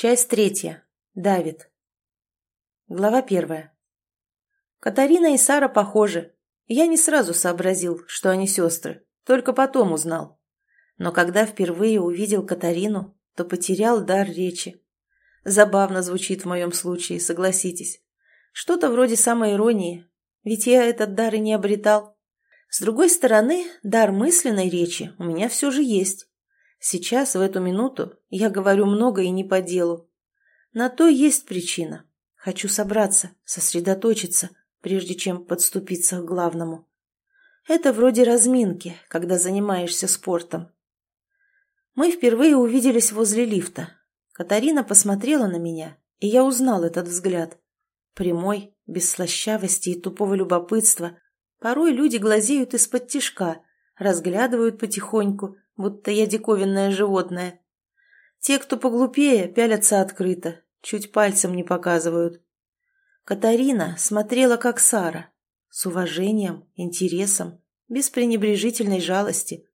Часть третья. Давид. Глава первая. Катарина и Сара похожи. Я не сразу сообразил, что они сестры, только потом узнал. Но когда впервые увидел Катарину, то потерял дар речи. Забавно звучит в моем случае, согласитесь. Что-то вроде самоиронии, ведь я этот дар и не обретал. С другой стороны, дар мысленной речи у меня все же есть. Сейчас, в эту минуту, я говорю много и не по делу. На то есть причина. Хочу собраться, сосредоточиться, прежде чем подступиться к главному. Это вроде разминки, когда занимаешься спортом. Мы впервые увиделись возле лифта. Катарина посмотрела на меня, и я узнал этот взгляд. Прямой, без слащавости и тупого любопытства. Порой люди глазеют из-под тишка, разглядывают потихоньку, будто я диковинное животное. Те, кто поглупее, пялятся открыто, чуть пальцем не показывают. Катарина смотрела, как Сара, с уважением, интересом, без пренебрежительной жалости.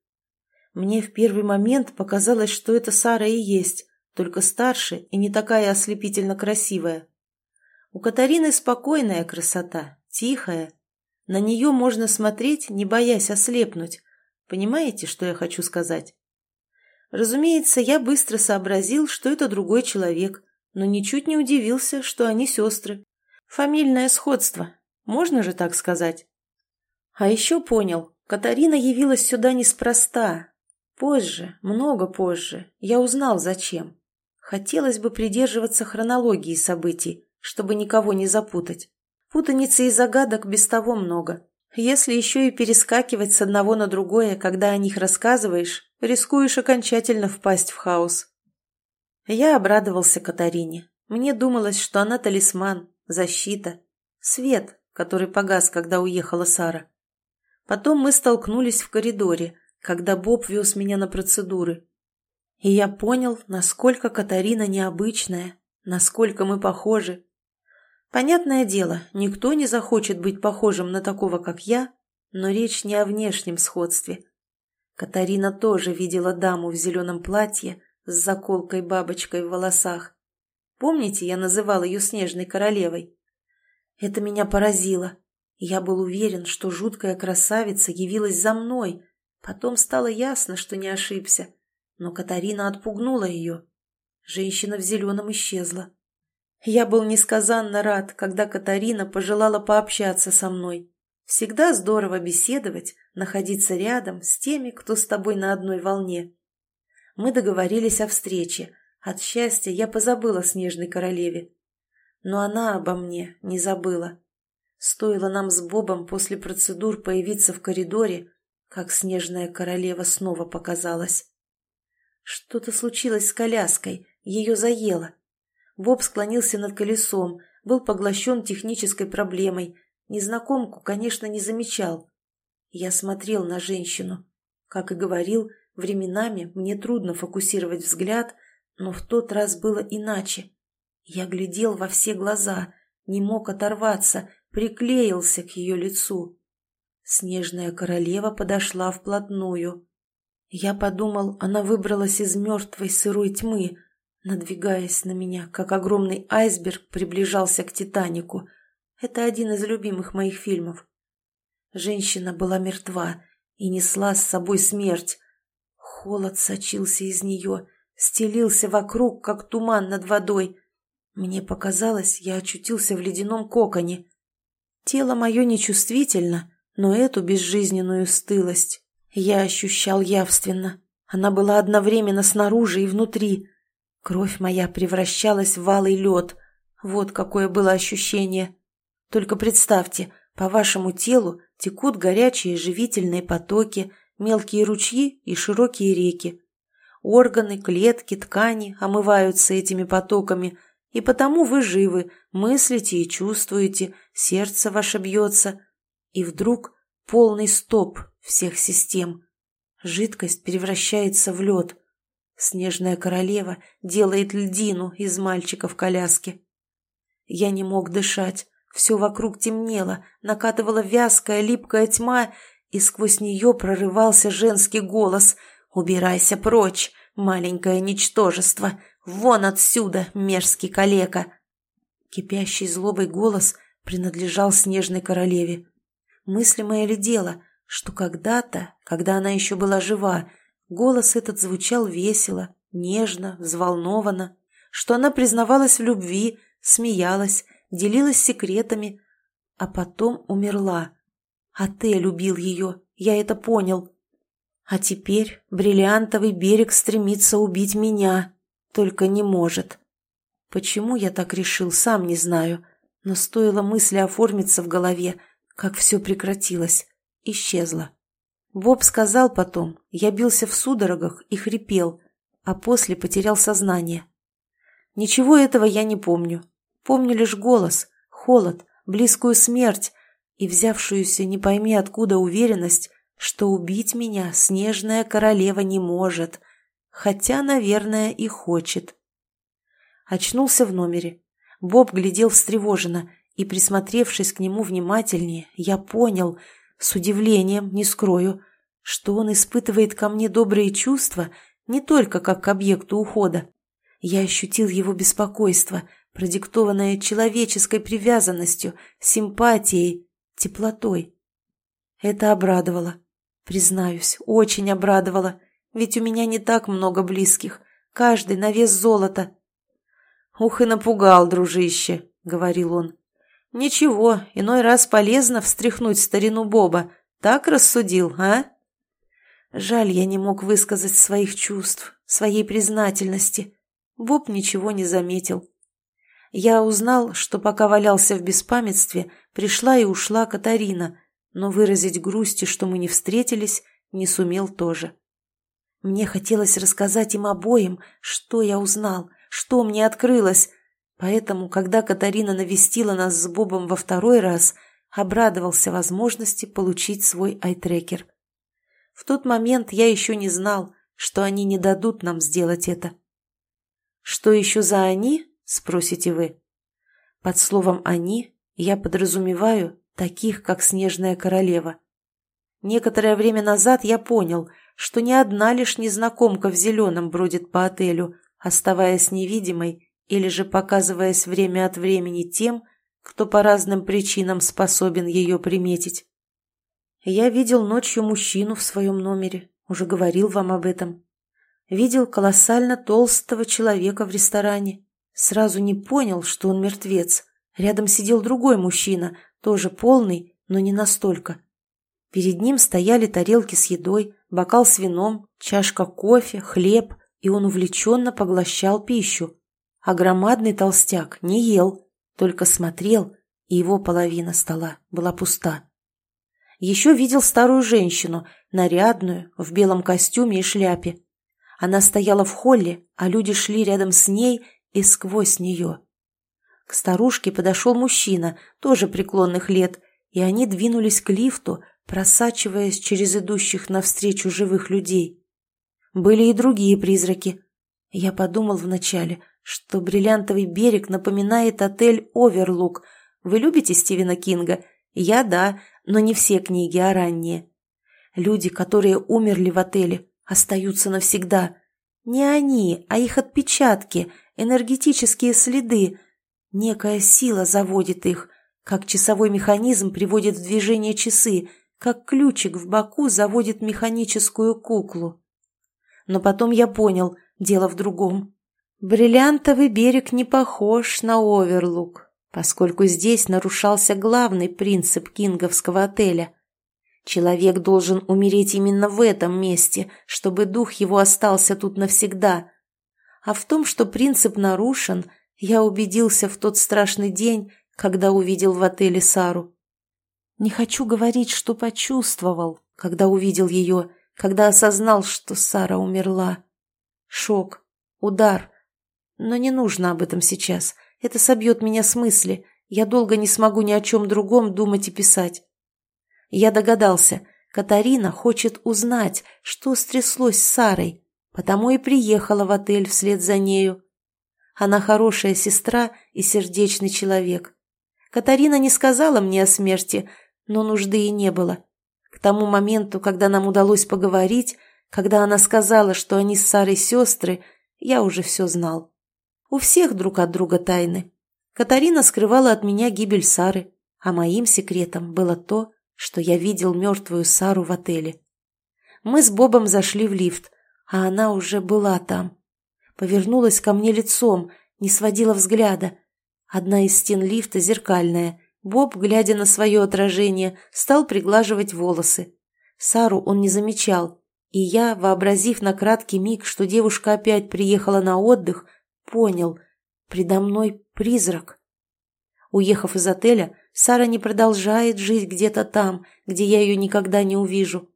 Мне в первый момент показалось, что это Сара и есть, только старше и не такая ослепительно красивая. У Катарины спокойная красота, тихая. На нее можно смотреть, не боясь ослепнуть, Понимаете, что я хочу сказать? Разумеется, я быстро сообразил, что это другой человек, но ничуть не удивился, что они сестры. Фамильное сходство, можно же так сказать? А еще понял, Катарина явилась сюда неспроста. Позже, много позже, я узнал, зачем. Хотелось бы придерживаться хронологии событий, чтобы никого не запутать. Путаницы и загадок без того много. Если еще и перескакивать с одного на другое, когда о них рассказываешь, рискуешь окончательно впасть в хаос. Я обрадовался Катарине. Мне думалось, что она талисман, защита, свет, который погас, когда уехала Сара. Потом мы столкнулись в коридоре, когда Боб вез меня на процедуры. И я понял, насколько Катарина необычная, насколько мы похожи. Понятное дело, никто не захочет быть похожим на такого, как я, но речь не о внешнем сходстве. Катарина тоже видела даму в зеленом платье с заколкой-бабочкой в волосах. Помните, я называл ее Снежной Королевой? Это меня поразило. Я был уверен, что жуткая красавица явилась за мной. Потом стало ясно, что не ошибся. Но Катарина отпугнула ее. Женщина в зеленом исчезла. Я был несказанно рад, когда Катарина пожелала пообщаться со мной. Всегда здорово беседовать, находиться рядом с теми, кто с тобой на одной волне. Мы договорились о встрече. От счастья я позабыла снежной королеве. Но она обо мне не забыла. Стоило нам с Бобом после процедур появиться в коридоре, как снежная королева снова показалась. Что-то случилось с коляской, ее заело. Боб склонился над колесом, был поглощен технической проблемой. Незнакомку, конечно, не замечал. Я смотрел на женщину. Как и говорил, временами мне трудно фокусировать взгляд, но в тот раз было иначе. Я глядел во все глаза, не мог оторваться, приклеился к ее лицу. Снежная королева подошла вплотную. Я подумал, она выбралась из мертвой сырой тьмы, надвигаясь на меня, как огромный айсберг приближался к «Титанику». Это один из любимых моих фильмов. Женщина была мертва и несла с собой смерть. Холод сочился из нее, стелился вокруг, как туман над водой. Мне показалось, я очутился в ледяном коконе. Тело мое нечувствительно, но эту безжизненную стылость я ощущал явственно. Она была одновременно снаружи и внутри. Кровь моя превращалась в валый лед. Вот какое было ощущение. Только представьте, по вашему телу текут горячие живительные потоки, мелкие ручьи и широкие реки. Органы, клетки, ткани омываются этими потоками, и потому вы живы, мыслите и чувствуете, сердце ваше бьется. И вдруг полный стоп всех систем. Жидкость превращается в лед – Снежная королева делает льдину из мальчика в коляске. Я не мог дышать. Все вокруг темнело, накатывала вязкая, липкая тьма, и сквозь нее прорывался женский голос «Убирайся прочь! Маленькое ничтожество! Вон отсюда, мерзкий калека!» Кипящий злобой голос принадлежал снежной королеве. Мыслимое ли дело, что когда-то, когда она еще была жива, голос этот звучал весело, нежно, взволнованно, что она признавалась в любви, смеялась, делилась секретами, а потом умерла. А ты любил ее, я это понял. А теперь бриллиантовый берег стремится убить меня, только не может. Почему я так решил, сам не знаю, но стоило мысли оформиться в голове, как все прекратилось, исчезло. Боб сказал потом, я бился в судорогах и хрипел, а после потерял сознание. Ничего этого я не помню. Помню лишь голос, холод, близкую смерть и взявшуюся не пойми откуда уверенность, что убить меня снежная королева не может, хотя, наверное, и хочет. Очнулся в номере. Боб глядел встревоженно, и, присмотревшись к нему внимательнее, я понял, с удивлением, не скрою, что он испытывает ко мне добрые чувства не только как к объекту ухода. Я ощутил его беспокойство, продиктованное человеческой привязанностью, симпатией, теплотой. Это обрадовало. Признаюсь, очень обрадовало, ведь у меня не так много близких, каждый на вес золота. «Ух и напугал, дружище», — говорил он. «Ничего, иной раз полезно встряхнуть старину Боба. Так рассудил, а?» Жаль, я не мог высказать своих чувств, своей признательности. Боб ничего не заметил. Я узнал, что пока валялся в беспамятстве, пришла и ушла Катарина, но выразить грусти, что мы не встретились, не сумел тоже. Мне хотелось рассказать им обоим, что я узнал, что мне открылось, поэтому, когда Катарина навестила нас с Бобом во второй раз, обрадовался возможности получить свой айтрекер. В тот момент я еще не знал, что они не дадут нам сделать это. «Что еще за они?» – спросите вы. Под словом «они» я подразумеваю таких, как Снежная Королева. Некоторое время назад я понял, что не одна лишь незнакомка в зеленом бродит по отелю, оставаясь невидимой или же показываясь время от времени тем, кто по разным причинам способен ее приметить. Я видел ночью мужчину в своем номере, уже говорил вам об этом. Видел колоссально толстого человека в ресторане. Сразу не понял, что он мертвец. Рядом сидел другой мужчина, тоже полный, но не настолько. Перед ним стояли тарелки с едой, бокал с вином, чашка кофе, хлеб, и он увлеченно поглощал пищу. А громадный толстяк не ел, только смотрел, и его половина стола была пуста. Еще видел старую женщину, нарядную, в белом костюме и шляпе. Она стояла в холле, а люди шли рядом с ней и сквозь нее. К старушке подошел мужчина, тоже преклонных лет, и они двинулись к лифту, просачиваясь через идущих навстречу живых людей. Были и другие призраки. Я подумал вначале, что бриллиантовый берег напоминает отель «Оверлук». Вы любите Стивена Кинга? Я да, но не все книги, а ранние. Люди, которые умерли в отеле, остаются навсегда. Не они, а их отпечатки, энергетические следы, Некая сила заводит их, как часовой механизм приводит в движение часы, как ключик в боку заводит механическую куклу. Но потом я понял, дело в другом. Бриллиантовый берег не похож на Оверлук, поскольку здесь нарушался главный принцип кинговского отеля. Человек должен умереть именно в этом месте, чтобы дух его остался тут навсегда. А в том, что принцип нарушен – я убедился в тот страшный день, когда увидел в отеле Сару. Не хочу говорить, что почувствовал, когда увидел ее, когда осознал, что Сара умерла. Шок, удар. Но не нужно об этом сейчас. Это собьет меня с мысли. Я долго не смогу ни о чем другом думать и писать. Я догадался, Катарина хочет узнать, что стряслось с Сарой, потому и приехала в отель вслед за нею. Она хорошая сестра и сердечный человек. Катарина не сказала мне о смерти, но нужды и не было. К тому моменту, когда нам удалось поговорить, Когда она сказала, что они с Сарой сестры, я уже все знал. У всех друг от друга тайны. Катарина скрывала от меня гибель Сары, а моим секретом было то, что я видел мертвую Сару в отеле. Мы с Бобом зашли в лифт, а она уже была там. Повернулась ко мне лицом, не сводила взгляда. Одна из стен лифта зеркальная. Боб, глядя на свое отражение, стал приглаживать волосы. Сару он не замечал, и я, вообразив на краткий миг, что девушка опять приехала на отдых, понял — предо мной призрак. Уехав из отеля, Сара не продолжает жить где-то там, где я ее никогда не увижу.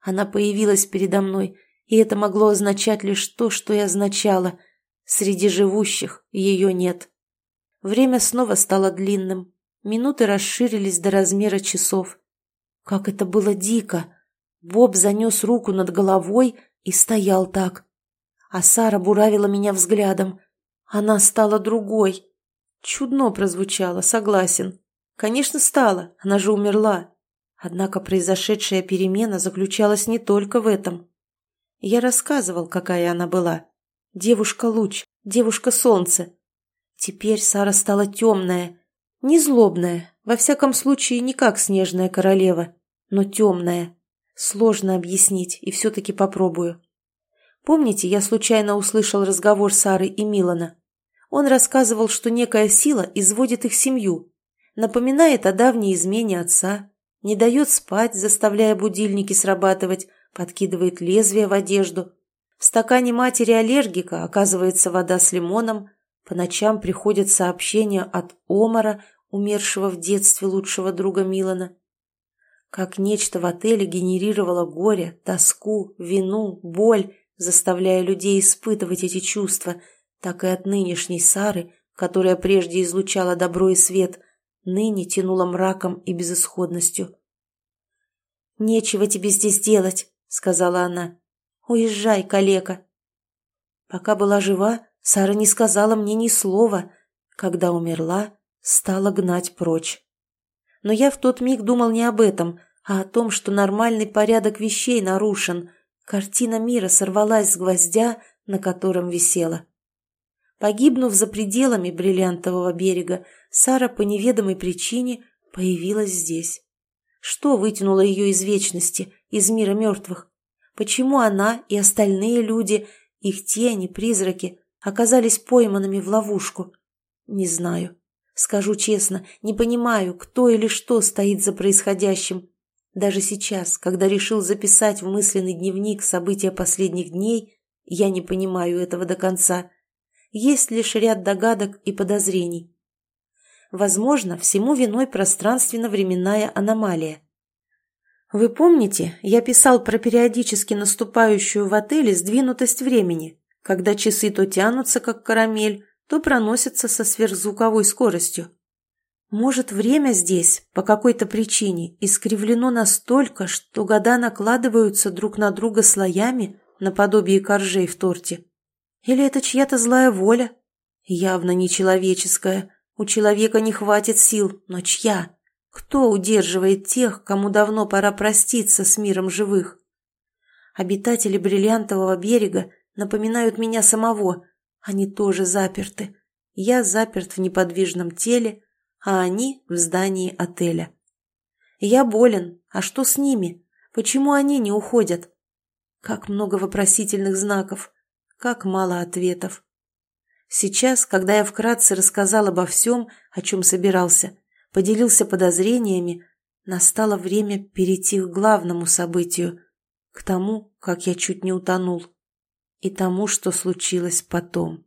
Она появилась передо мной, и это могло означать лишь то, что и означало. Среди живущих ее нет. Время снова стало длинным. Минуты расширились до размера часов. Как это было дико! Боб занес руку над головой и стоял так. А Сара буравила меня взглядом. Она стала другой. Чудно прозвучало, согласен. Конечно, стала, она же умерла. Однако произошедшая перемена заключалась не только в этом. Я рассказывал, какая она была. Девушка-луч, девушка-солнце. Теперь Сара стала темная, не злобная, во всяком случае не как снежная королева, но темная. Сложно объяснить, и все-таки попробую. Помните, я случайно услышал разговор Сары и Милана? Он рассказывал, что некая сила изводит их семью, напоминает о давней измене отца, не дает спать, заставляя будильники срабатывать, подкидывает лезвие в одежду. В стакане матери аллергика оказывается вода с лимоном, по ночам приходят сообщения от Омара, умершего в детстве лучшего друга Милана. Как нечто в отеле генерировало горе, тоску, вину, боль, заставляя людей испытывать эти чувства, так и от нынешней Сары, которая прежде излучала добро и свет, ныне тянула мраком и безысходностью. «Нечего тебе здесь делать», — сказала она. «Уезжай, калека». Пока была жива, Сара не сказала мне ни слова. Когда умерла, стала гнать прочь. Но я в тот миг думал не об этом, а о том, что нормальный порядок вещей нарушен. Картина мира сорвалась с гвоздя, на котором висела. Погибнув за пределами бриллиантового берега, Сара по неведомой причине появилась здесь. Что вытянуло ее из вечности, из мира мертвых? Почему она и остальные люди, их тени, призраки, оказались пойманными в ловушку? Не знаю. Скажу честно, не понимаю, кто или что стоит за происходящим. Даже сейчас, когда решил записать в мысленный дневник события последних дней, я не понимаю этого до конца. Есть лишь ряд догадок и подозрений. Возможно, всему виной пространственно-временная аномалия. Вы помните, я писал про периодически наступающую в отеле сдвинутость времени, когда часы то тянутся, как карамель, то проносятся со сверхзвуковой скоростью. Может, время здесь по какой-то причине искривлено настолько, что года накладываются друг на друга слоями, наподобие коржей в торте? Или это чья-то злая воля? Явно нечеловеческая. У человека не хватит сил, но чья? Кто удерживает тех, кому давно пора проститься с миром живых? Обитатели бриллиантового берега напоминают меня самого, они тоже заперты. Я заперт в неподвижном теле, а они в здании отеля. Я болен, а что с ними? Почему они не уходят? Как много вопросительных знаков, как мало ответов. Сейчас, когда я вкратце рассказал обо всем, о чем собирался, поделился подозрениями, настало время перейти к главному событию, к тому, как я чуть не утонул и тому, что случилось потом.